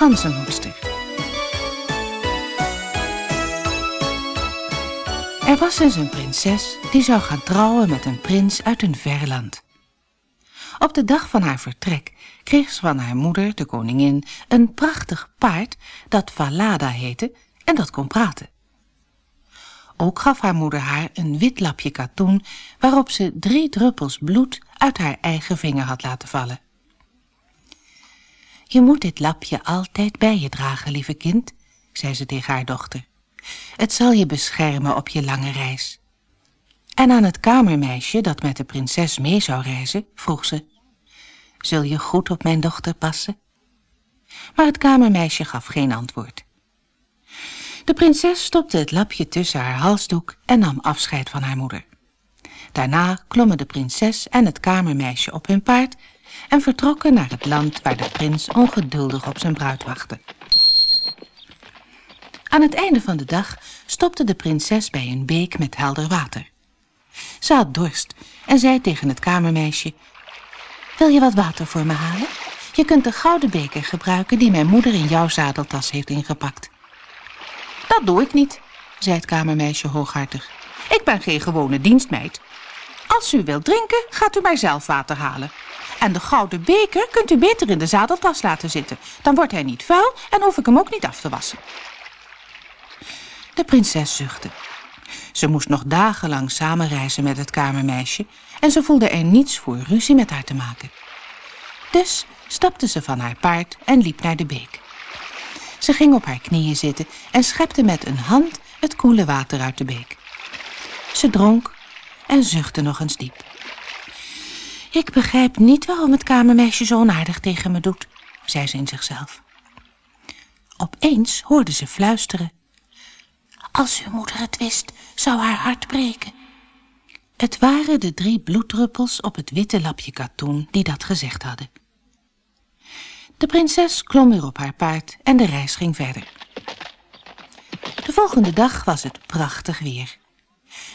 ganzenhoedster. Er was eens een prinses die zou gaan trouwen met een prins uit een ver land. Op de dag van haar vertrek kreeg ze van haar moeder, de koningin, een prachtig paard dat Valada heette en dat kon praten. Ook gaf haar moeder haar een wit lapje katoen waarop ze drie druppels bloed uit haar eigen vinger had laten vallen. Je moet dit lapje altijd bij je dragen, lieve kind, zei ze tegen haar dochter. Het zal je beschermen op je lange reis. En aan het kamermeisje dat met de prinses mee zou reizen, vroeg ze, Zul je goed op mijn dochter passen? Maar het kamermeisje gaf geen antwoord. De prinses stopte het lapje tussen haar halsdoek en nam afscheid van haar moeder. Daarna klommen de prinses en het kamermeisje op hun paard en vertrokken naar het land waar de prins ongeduldig op zijn bruid wachtte. Aan het einde van de dag stopte de prinses bij een beek met helder water. Ze had dorst en zei tegen het kamermeisje, Wil je wat water voor me halen? Je kunt de gouden beker gebruiken die mijn moeder in jouw zadeltas heeft ingepakt. Dat doe ik niet, zei het kamermeisje hooghartig. Ik ben geen gewone dienstmeid. Als u wilt drinken, gaat u mij zelf water halen. En de gouden beker kunt u beter in de zadeltas laten zitten. Dan wordt hij niet vuil en hoef ik hem ook niet af te wassen. De prinses zuchtte. Ze moest nog dagenlang samen reizen met het kamermeisje en ze voelde er niets voor ruzie met haar te maken. Dus stapte ze van haar paard en liep naar de beek. Ze ging op haar knieën zitten en schepte met een hand het koele water uit de beek. Ze dronk en zuchtte nog eens diep. Ik begrijp niet waarom het kamermeisje zo onaardig tegen me doet, zei ze in zichzelf. Opeens hoorde ze fluisteren. Als uw moeder het wist, zou haar hart breken. Het waren de drie bloeddruppels op het witte lapje katoen die dat gezegd hadden. De prinses klom weer op haar paard en de reis ging verder. De volgende dag was het prachtig weer.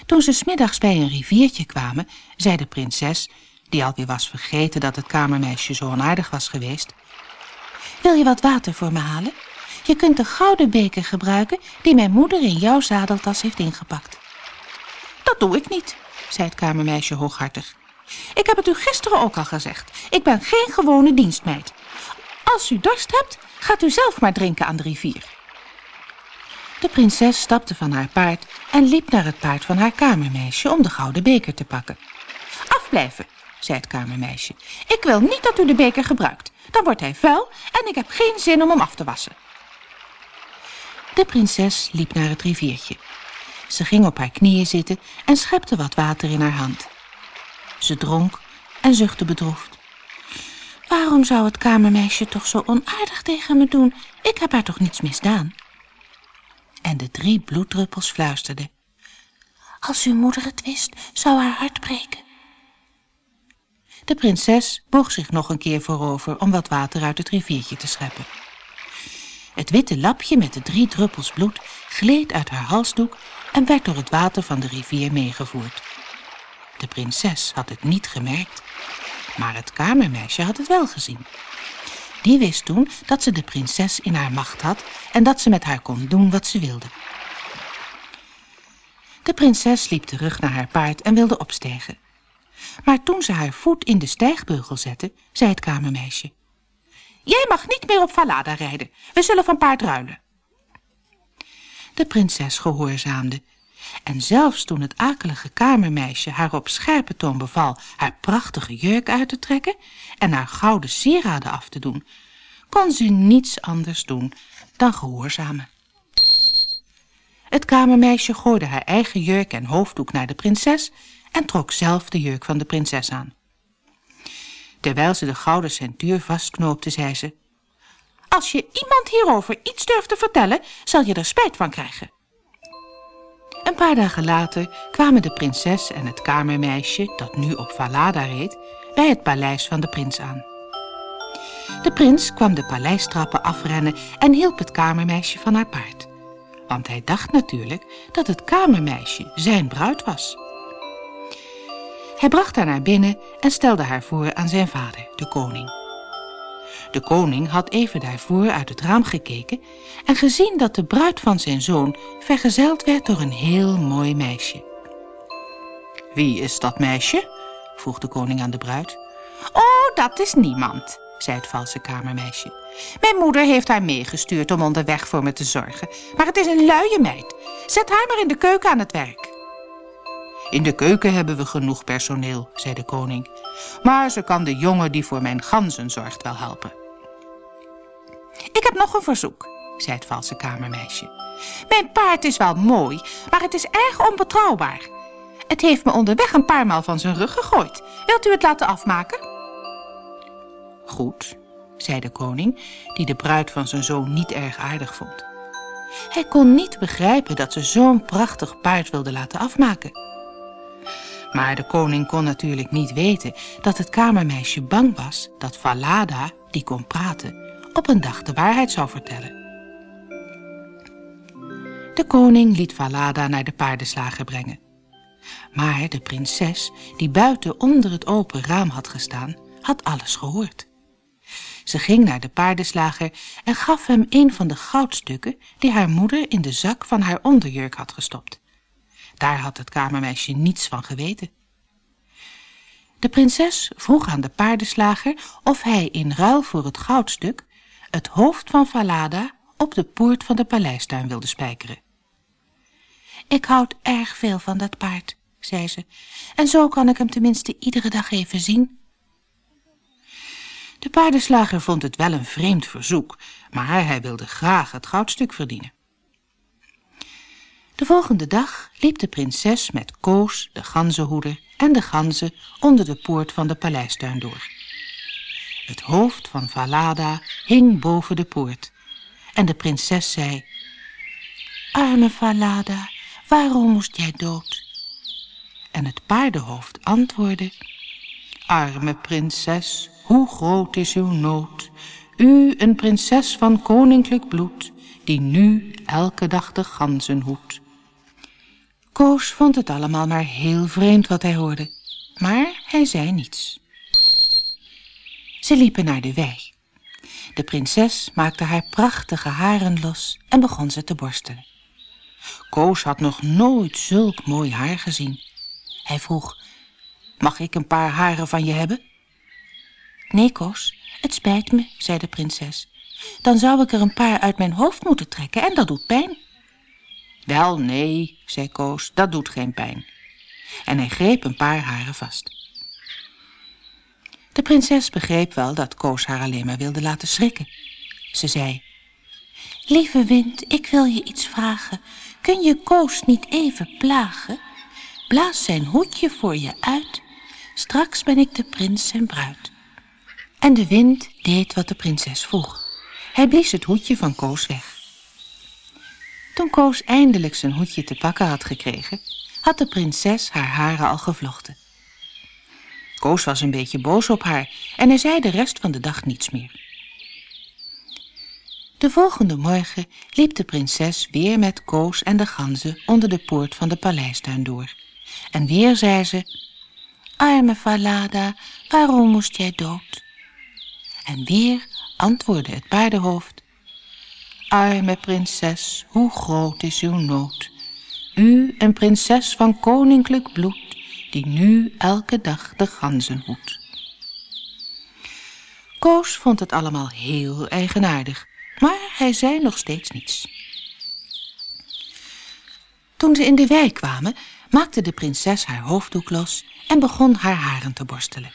Toen ze smiddags bij een riviertje kwamen, zei de prinses, die alweer was vergeten dat het kamermeisje zo onaardig was geweest, Wil je wat water voor me halen? Je kunt de gouden beker gebruiken die mijn moeder in jouw zadeltas heeft ingepakt. Dat doe ik niet, zei het kamermeisje hooghartig. Ik heb het u gisteren ook al gezegd. Ik ben geen gewone dienstmeid. Als u dorst hebt, gaat u zelf maar drinken aan de rivier. De prinses stapte van haar paard en liep naar het paard van haar kamermeisje om de gouden beker te pakken. Afblijven, zei het kamermeisje. Ik wil niet dat u de beker gebruikt. Dan wordt hij vuil en ik heb geen zin om hem af te wassen. De prinses liep naar het riviertje. Ze ging op haar knieën zitten en schepte wat water in haar hand. Ze dronk en zuchtte bedroefd. Waarom zou het kamermeisje toch zo onaardig tegen me doen? Ik heb haar toch niets misdaan? En de drie bloeddruppels fluisterden. Als uw moeder het wist, zou haar hart breken. De prinses boog zich nog een keer voorover om wat water uit het riviertje te scheppen. Het witte lapje met de drie druppels bloed gleed uit haar halsdoek en werd door het water van de rivier meegevoerd. De prinses had het niet gemerkt, maar het kamermeisje had het wel gezien. Die wist toen dat ze de prinses in haar macht had en dat ze met haar kon doen wat ze wilde. De prinses liep terug naar haar paard en wilde opstijgen. Maar toen ze haar voet in de stijgbeugel zette, zei het kamermeisje... Jij mag niet meer op Valada rijden. We zullen van paard ruilen. De prinses gehoorzaamde. En zelfs toen het akelige kamermeisje haar op scherpe toon beval haar prachtige jurk uit te trekken en haar gouden sieraden af te doen, kon ze niets anders doen dan gehoorzamen. Het kamermeisje gooide haar eigen jurk en hoofddoek naar de prinses en trok zelf de jurk van de prinses aan. Terwijl ze de gouden centuur vastknoopte, zei ze... Als je iemand hierover iets durft te vertellen, zal je er spijt van krijgen. Een paar dagen later kwamen de prinses en het kamermeisje, dat nu op Valada reed, bij het paleis van de prins aan. De prins kwam de paleistrappen afrennen en hielp het kamermeisje van haar paard. Want hij dacht natuurlijk dat het kamermeisje zijn bruid was. Hij bracht haar naar binnen en stelde haar voor aan zijn vader, de koning. De koning had even daarvoor uit het raam gekeken en gezien dat de bruid van zijn zoon vergezeld werd door een heel mooi meisje. Wie is dat meisje? vroeg de koning aan de bruid. Oh, dat is niemand, zei het valse kamermeisje. Mijn moeder heeft haar meegestuurd om onderweg voor me te zorgen, maar het is een luie meid. Zet haar maar in de keuken aan het werk. In de keuken hebben we genoeg personeel, zei de koning. Maar ze kan de jongen die voor mijn ganzen zorgt wel helpen. Ik heb nog een verzoek, zei het valse kamermeisje. Mijn paard is wel mooi, maar het is erg onbetrouwbaar. Het heeft me onderweg een paar maal van zijn rug gegooid. Wilt u het laten afmaken? Goed, zei de koning, die de bruid van zijn zoon niet erg aardig vond. Hij kon niet begrijpen dat ze zo'n prachtig paard wilde laten afmaken. Maar de koning kon natuurlijk niet weten dat het kamermeisje bang was dat Falada, die kon praten, op een dag de waarheid zou vertellen. De koning liet Falada naar de paardenslager brengen. Maar de prinses, die buiten onder het open raam had gestaan, had alles gehoord. Ze ging naar de paardenslager en gaf hem een van de goudstukken die haar moeder in de zak van haar onderjurk had gestopt. Daar had het kamermeisje niets van geweten. De prinses vroeg aan de paardenslager of hij in ruil voor het goudstuk het hoofd van Falada op de poort van de paleistuin wilde spijkeren. Ik houd erg veel van dat paard, zei ze, en zo kan ik hem tenminste iedere dag even zien. De paardenslager vond het wel een vreemd verzoek, maar hij wilde graag het goudstuk verdienen. De volgende dag liep de prinses met Koos, de ganzenhoeder en de ganzen onder de poort van de paleistuin door. Het hoofd van Valada hing boven de poort en de prinses zei, Arme Valada, waarom moest jij dood? En het paardenhoofd antwoordde, Arme prinses, hoe groot is uw nood? U, een prinses van koninklijk bloed, die nu elke dag de ganzen hoedt. Koos vond het allemaal maar heel vreemd wat hij hoorde, maar hij zei niets. Ze liepen naar de wei. De prinses maakte haar prachtige haren los en begon ze te borstelen. Koos had nog nooit zulk mooi haar gezien. Hij vroeg, mag ik een paar haren van je hebben? Nee, Koos, het spijt me, zei de prinses. Dan zou ik er een paar uit mijn hoofd moeten trekken en dat doet pijn. Wel, nee, zei Koos, dat doet geen pijn. En hij greep een paar haren vast. De prinses begreep wel dat Koos haar alleen maar wilde laten schrikken. Ze zei, Lieve wind, ik wil je iets vragen. Kun je Koos niet even plagen? Blaas zijn hoedje voor je uit. Straks ben ik de prins en bruid. En de wind deed wat de prinses vroeg. Hij blies het hoedje van Koos weg. Toen Koos eindelijk zijn hoedje te pakken had gekregen, had de prinses haar haren al gevlochten. Koos was een beetje boos op haar en hij zei de rest van de dag niets meer. De volgende morgen liep de prinses weer met Koos en de ganzen onder de poort van de paleistuin door. En weer zei ze, Arme Falada, waarom moest jij dood? En weer antwoordde het paardenhoofd, Arme prinses, hoe groot is uw nood? U, een prinses van koninklijk bloed, die nu elke dag de ganzen hoedt. Koos vond het allemaal heel eigenaardig, maar hij zei nog steeds niets. Toen ze in de wei kwamen, maakte de prinses haar hoofddoek los en begon haar haren te borstelen.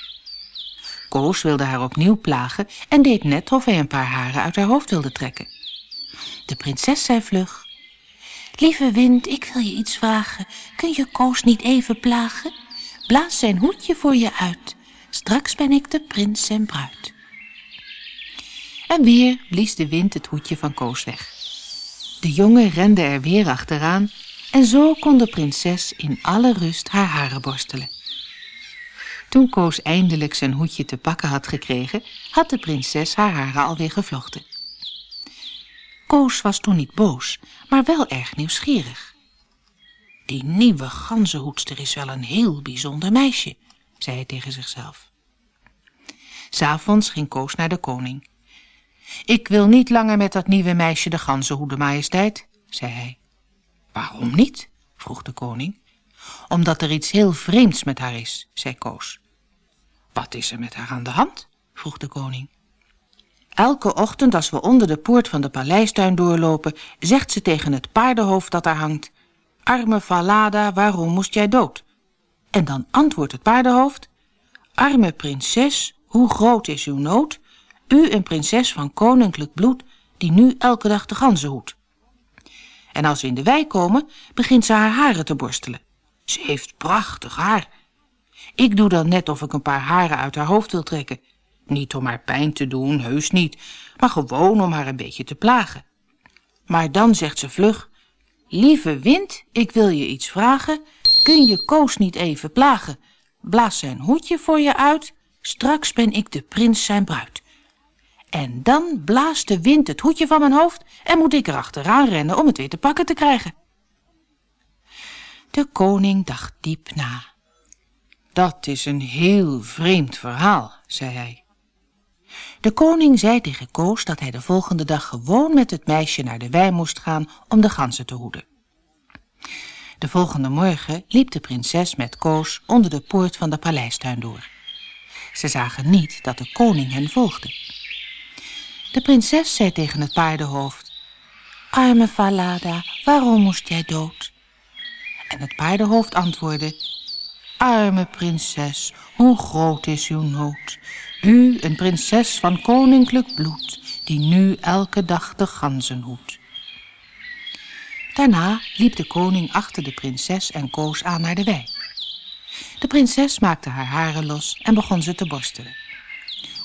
Koos wilde haar opnieuw plagen en deed net of hij een paar haren uit haar hoofd wilde trekken. De prinses zei vlug. Lieve wind, ik wil je iets vragen. Kun je Koos niet even plagen? Blaas zijn hoedje voor je uit. Straks ben ik de prins en bruid. En weer blies de wind het hoedje van Koos weg. De jongen rende er weer achteraan en zo kon de prinses in alle rust haar haren borstelen. Toen Koos eindelijk zijn hoedje te pakken had gekregen, had de prinses haar haren alweer gevlochten. Koos was toen niet boos, maar wel erg nieuwsgierig. Die nieuwe ganzenhoedster is wel een heel bijzonder meisje, zei hij tegen zichzelf. S'avonds ging Koos naar de koning. Ik wil niet langer met dat nieuwe meisje de ganzen hoeden, majesteit, zei hij. Waarom niet? vroeg de koning. Omdat er iets heel vreemds met haar is, zei Koos. Wat is er met haar aan de hand? vroeg de koning. Elke ochtend als we onder de poort van de paleistuin doorlopen, zegt ze tegen het paardenhoofd dat daar hangt, Arme Falada, waarom moest jij dood? En dan antwoordt het paardenhoofd, Arme prinses, hoe groot is uw nood? U een prinses van koninklijk bloed, die nu elke dag de ganzen hoedt. En als we in de wei komen, begint ze haar haren te borstelen. Ze heeft prachtig haar. Ik doe dan net of ik een paar haren uit haar hoofd wil trekken. Niet om haar pijn te doen, heus niet, maar gewoon om haar een beetje te plagen. Maar dan zegt ze vlug, Lieve wind, ik wil je iets vragen. Kun je Koos niet even plagen? Blaas zijn hoedje voor je uit, straks ben ik de prins zijn bruid. En dan blaast de wind het hoedje van mijn hoofd en moet ik er achteraan rennen om het weer te pakken te krijgen. De koning dacht diep na. Dat is een heel vreemd verhaal, zei hij. De koning zei tegen Koos dat hij de volgende dag gewoon met het meisje naar de wei moest gaan om de ganzen te hoeden. De volgende morgen liep de prinses met Koos onder de poort van de paleistuin door. Ze zagen niet dat de koning hen volgde. De prinses zei tegen het paardenhoofd, Arme Falada, waarom moest jij dood? En het paardenhoofd antwoordde, Arme prinses, hoe groot is uw nood? U, een prinses van koninklijk bloed, die nu elke dag de ganzen hoedt. Daarna liep de koning achter de prinses en koos aan naar de wei. De prinses maakte haar haren los en begon ze te borstelen.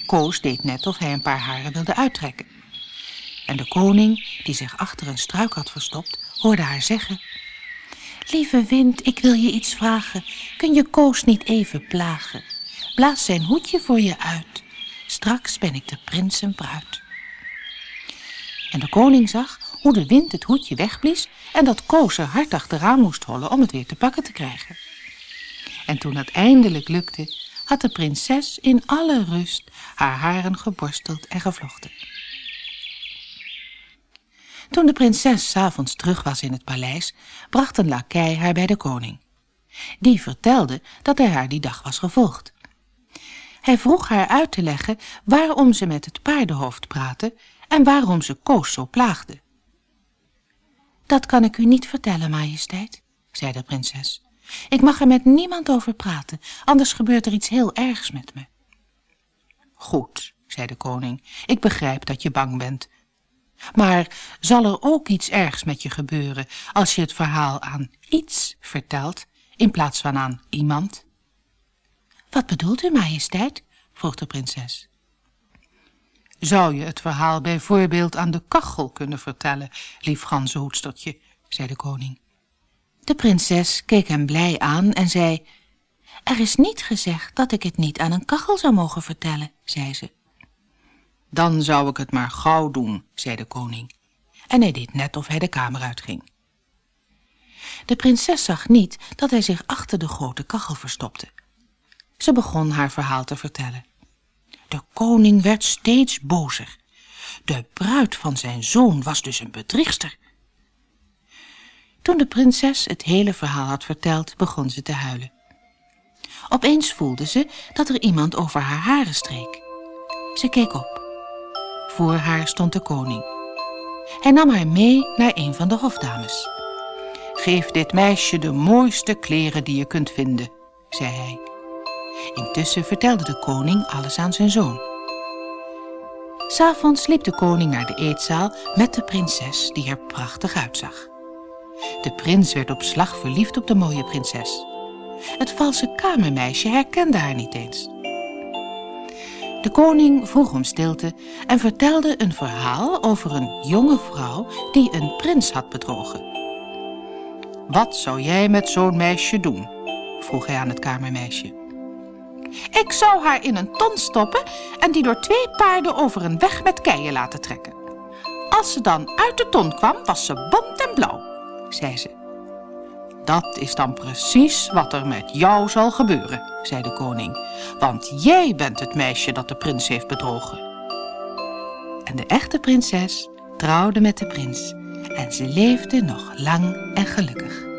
Koos deed net of hij een paar haren wilde uittrekken. En de koning, die zich achter een struik had verstopt, hoorde haar zeggen... Lieve wind, ik wil je iets vragen. Kun je Koos niet even plagen? Blaas zijn hoedje voor je uit. Straks ben ik de prins en de koning zag hoe de wind het hoedje wegblies en dat Koos er hard achteraan moest hollen om het weer te pakken te krijgen. En toen het eindelijk lukte, had de prinses in alle rust haar haren geborsteld en gevlochten. Toen de prinses s'avonds terug was in het paleis, bracht een lakei haar bij de koning. Die vertelde dat hij haar die dag was gevolgd. Hij vroeg haar uit te leggen waarom ze met het paardenhoofd praatte en waarom ze Koos zo plaagde. Dat kan ik u niet vertellen, majesteit, zei de prinses. Ik mag er met niemand over praten, anders gebeurt er iets heel ergs met me. Goed, zei de koning, ik begrijp dat je bang bent. Maar zal er ook iets ergs met je gebeuren als je het verhaal aan iets vertelt in plaats van aan iemand? Wat bedoelt u, majesteit? vroeg de prinses. Zou je het verhaal bijvoorbeeld aan de kachel kunnen vertellen, lief ganzenhoedstertje, zei de koning. De prinses keek hem blij aan en zei, er is niet gezegd dat ik het niet aan een kachel zou mogen vertellen, zei ze. Dan zou ik het maar gauw doen, zei de koning. En hij deed net of hij de kamer uitging. De prinses zag niet dat hij zich achter de grote kachel verstopte. Ze begon haar verhaal te vertellen. De koning werd steeds bozer. De bruid van zijn zoon was dus een bedriegster. Toen de prinses het hele verhaal had verteld, begon ze te huilen. Opeens voelde ze dat er iemand over haar haren streek. Ze keek op. Voor haar stond de koning. Hij nam haar mee naar een van de hofdames. Geef dit meisje de mooiste kleren die je kunt vinden, zei hij. Intussen vertelde de koning alles aan zijn zoon. S'avonds liep de koning naar de eetzaal met de prinses die er prachtig uitzag. De prins werd op slag verliefd op de mooie prinses. Het valse kamermeisje herkende haar niet eens. De koning vroeg om stilte en vertelde een verhaal over een jonge vrouw die een prins had bedrogen. Wat zou jij met zo'n meisje doen? vroeg hij aan het kamermeisje. Ik zou haar in een ton stoppen en die door twee paarden over een weg met keien laten trekken. Als ze dan uit de ton kwam, was ze bont en blauw, zei ze. Dat is dan precies wat er met jou zal gebeuren, zei de koning, want jij bent het meisje dat de prins heeft bedrogen. En de echte prinses trouwde met de prins en ze leefden nog lang en gelukkig.